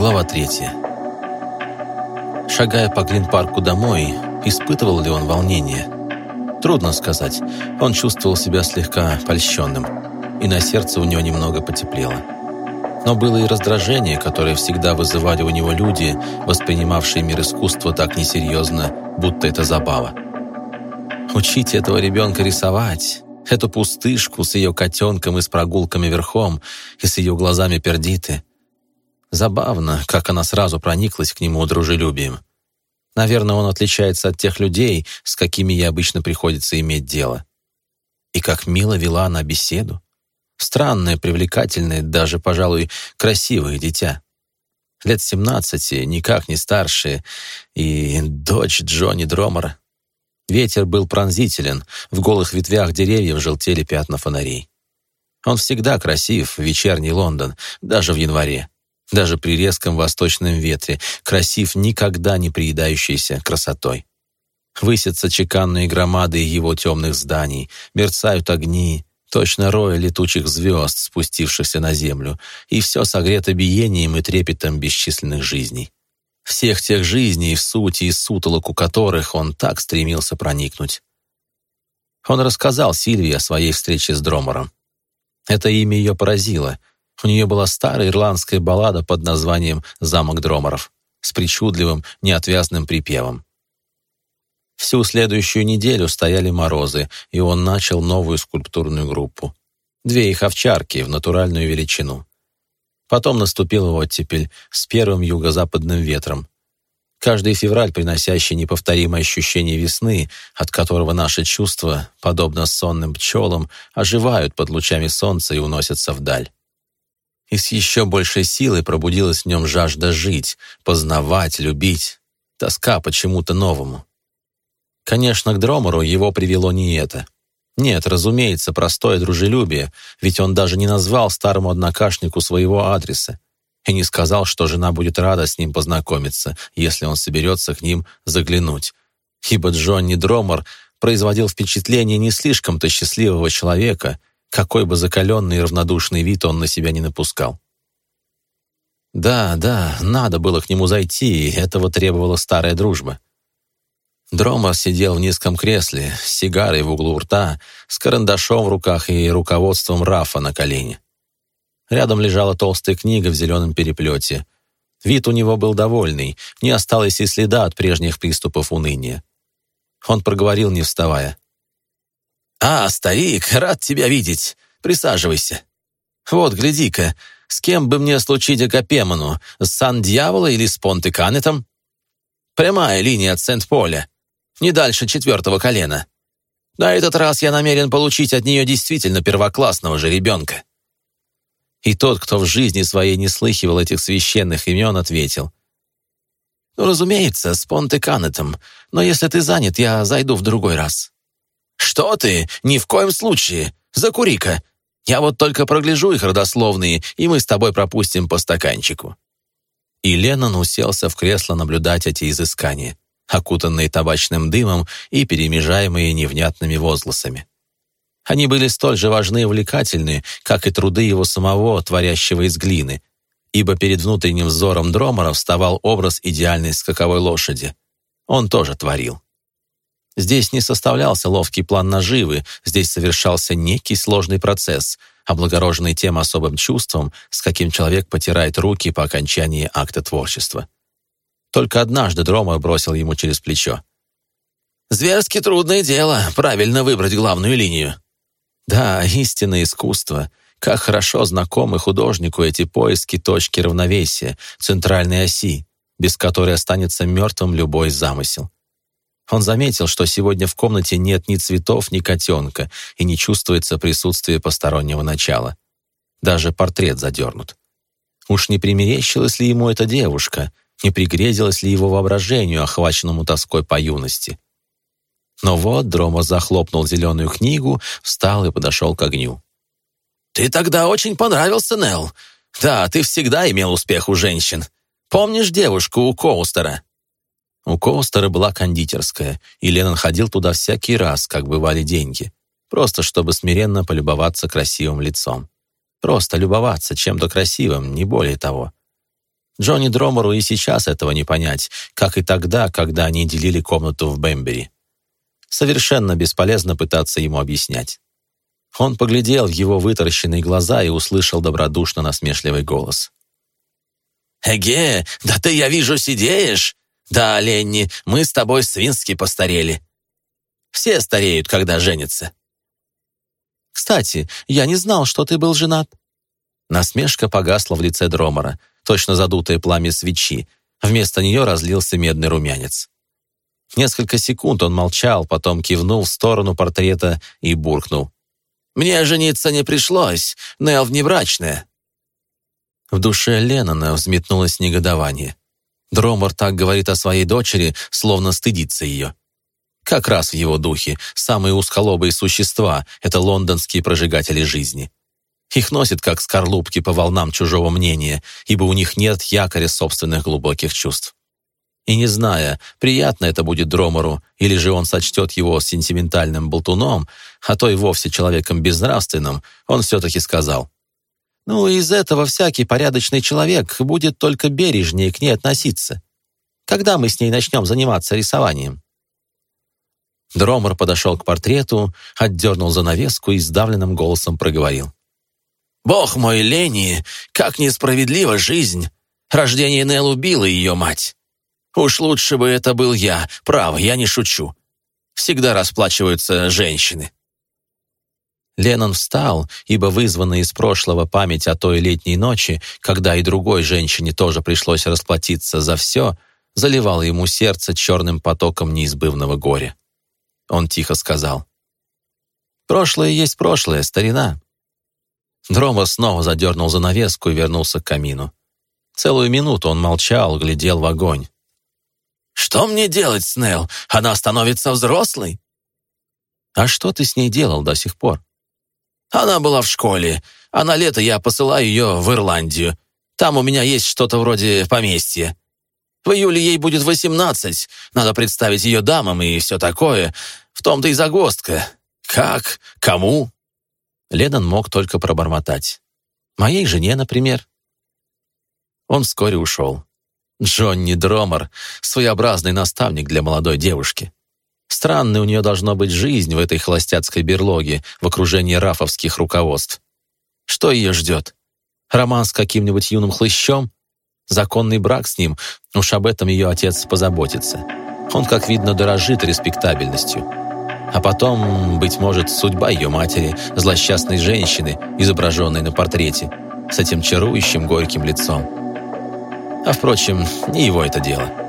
Глава третья. Шагая по Глин-парку домой, испытывал ли он волнение? Трудно сказать. Он чувствовал себя слегка польщенным, и на сердце у него немного потеплело. Но было и раздражение, которое всегда вызывали у него люди, воспринимавшие мир искусства так несерьезно, будто это забава. Учить этого ребенка рисовать, эту пустышку с ее котенком и с прогулками верхом, и с ее глазами пердиты. Забавно, как она сразу прониклась к нему дружелюбием. Наверное, он отличается от тех людей, с какими ей обычно приходится иметь дело. И как мило вела она беседу. Странное, привлекательное, даже, пожалуй, красивое дитя. Лет семнадцати, никак не старшее, и дочь Джонни Дромора. Ветер был пронзителен, в голых ветвях деревьев желтели пятна фонарей. Он всегда красив, вечерний Лондон, даже в январе. Даже при резком восточном ветре, красив никогда не приедающейся красотой. Высятся чеканные громады его темных зданий, мерцают огни, точно роя летучих звезд, спустившихся на землю, и все согрето биением и трепетом бесчисленных жизней. Всех тех жизней, в сути и сутолок у которых он так стремился проникнуть. Он рассказал Сильвии о своей встрече с Дромором. Это имя ее поразило. У нее была старая ирландская баллада под названием «Замок Дроморов» с причудливым, неотвязным припевом. Всю следующую неделю стояли морозы, и он начал новую скульптурную группу. Две их овчарки в натуральную величину. Потом наступил оттепель с первым юго-западным ветром. Каждый февраль, приносящий неповторимое ощущение весны, от которого наши чувства, подобно сонным пчелам, оживают под лучами солнца и уносятся вдаль. И с еще большей силой пробудилась в нем жажда жить, познавать, любить, тоска почему-то новому. Конечно, к Дромору его привело не это. Нет, разумеется, простое дружелюбие, ведь он даже не назвал старому однокашнику своего адреса и не сказал, что жена будет рада с ним познакомиться, если он соберется к ним заглянуть. Ибо Джонни Дромор производил впечатление не слишком-то счастливого человека, какой бы закаленный и равнодушный вид он на себя не напускал. Да, да, надо было к нему зайти, и этого требовала старая дружба. Дрома сидел в низком кресле, с сигарой в углу рта, с карандашом в руках и руководством Рафа на колене. Рядом лежала толстая книга в зеленом переплете. Вид у него был довольный, не осталось и следа от прежних приступов уныния. Он проговорил, не вставая. «А, старик, рад тебя видеть. Присаживайся. Вот, гляди-ка, с кем бы мне случить Акапемону, с Сан-Дьявола или с Понте-Канетом? Прямая линия от Сент-Поля не дальше четвертого колена. На этот раз я намерен получить от нее действительно первоклассного же ребенка». И тот, кто в жизни своей не слыхивал этих священных имен, ответил. «Ну, разумеется, с Понте Канетом, но если ты занят, я зайду в другой раз». «Что ты? Ни в коем случае! Закури-ка! Я вот только прогляжу их родословные, и мы с тобой пропустим по стаканчику». И Леннон уселся в кресло наблюдать эти изыскания окутанные табачным дымом и перемежаемые невнятными возгласами. Они были столь же важны и увлекательны, как и труды его самого, творящего из глины, ибо перед внутренним взором Дромора вставал образ идеальной скаковой лошади. Он тоже творил. Здесь не составлялся ловкий план наживы, здесь совершался некий сложный процесс, облагороженный тем особым чувством, с каким человек потирает руки по окончании акта творчества. Только однажды Дрома бросил ему через плечо. «Зверски трудное дело, правильно выбрать главную линию». Да, истинное искусство. Как хорошо знакомы художнику эти поиски точки равновесия, центральной оси, без которой останется мертвым любой замысел. Он заметил, что сегодня в комнате нет ни цветов, ни котенка, и не чувствуется присутствие постороннего начала. Даже портрет задернут. Уж не примерещилась ли ему эта девушка, не пригрезилось ли его воображению, охваченному тоской по юности. Но вот Дрома захлопнул зеленую книгу, встал и подошел к огню. «Ты тогда очень понравился, Нелл. Да, ты всегда имел успех у женщин. Помнишь девушку у Коустера?» У Коустера была кондитерская, и Леннон ходил туда всякий раз, как бывали деньги, просто чтобы смиренно полюбоваться красивым лицом. Просто любоваться чем-то красивым, не более того. Джонни Дромору и сейчас этого не понять, как и тогда, когда они делили комнату в Бэмбери. Совершенно бесполезно пытаться ему объяснять. Он поглядел в его вытаращенные глаза и услышал добродушно насмешливый голос. «Эге, да ты, я вижу, сидеешь? Да, Ленни, мы с тобой свински постарели. Все стареют, когда женятся». «Кстати, я не знал, что ты был женат». Насмешка погасла в лице Дромора, точно задутое пламя свечи. Вместо нее разлился медный румянец. Несколько секунд он молчал, потом кивнул в сторону портрета и буркнул. «Мне жениться не пришлось, Нелл внебрачная». В душе Леннона взметнулось негодование. Дромор так говорит о своей дочери, словно стыдится ее. Как раз в его духе самые узколобые существа — это лондонские прожигатели жизни. Их носит как скорлупки по волнам чужого мнения, ибо у них нет якоря собственных глубоких чувств. И не зная, приятно это будет Дромору, или же он сочтет его сентиментальным болтуном, а то и вовсе человеком безнравственным, он все-таки сказал. «Ну, из этого всякий порядочный человек будет только бережнее к ней относиться. Когда мы с ней начнем заниматься рисованием?» Дромор подошел к портрету, отдернул занавеску и сдавленным голосом проговорил. «Бог мой, Лени, как несправедлива жизнь! Рождение Нелл убило ее мать. Уж лучше бы это был я, право, я не шучу. Всегда расплачиваются женщины». Леннон встал, ибо вызванная из прошлого память о той летней ночи, когда и другой женщине тоже пришлось расплатиться за все, заливала ему сердце черным потоком неизбывного горя. Он тихо сказал. «Прошлое есть прошлое, старина». Дрома снова задернул занавеску и вернулся к камину. Целую минуту он молчал, глядел в огонь. «Что мне делать, Снелл? Она становится взрослой?» «А что ты с ней делал до сих пор?» «Она была в школе, а на лето я посылаю ее в Ирландию. Там у меня есть что-то вроде поместья. В июле ей будет восемнадцать, надо представить ее дамам и все такое. В том-то и загвоздка. Как? Кому?» Леннон мог только пробормотать. «Моей жене, например». Он вскоре ушел. Джонни Дромер — своеобразный наставник для молодой девушки. Странной у нее должна быть жизнь в этой холостяцкой берлоге в окружении рафовских руководств. Что ее ждет? Роман с каким-нибудь юным хлыщом? Законный брак с ним? Уж об этом ее отец позаботится. Он, как видно, дорожит респектабельностью. А потом, быть может, судьба ее матери, злосчастной женщины, изображенной на портрете, с этим чарующим горьким лицом. А впрочем, не его это дело.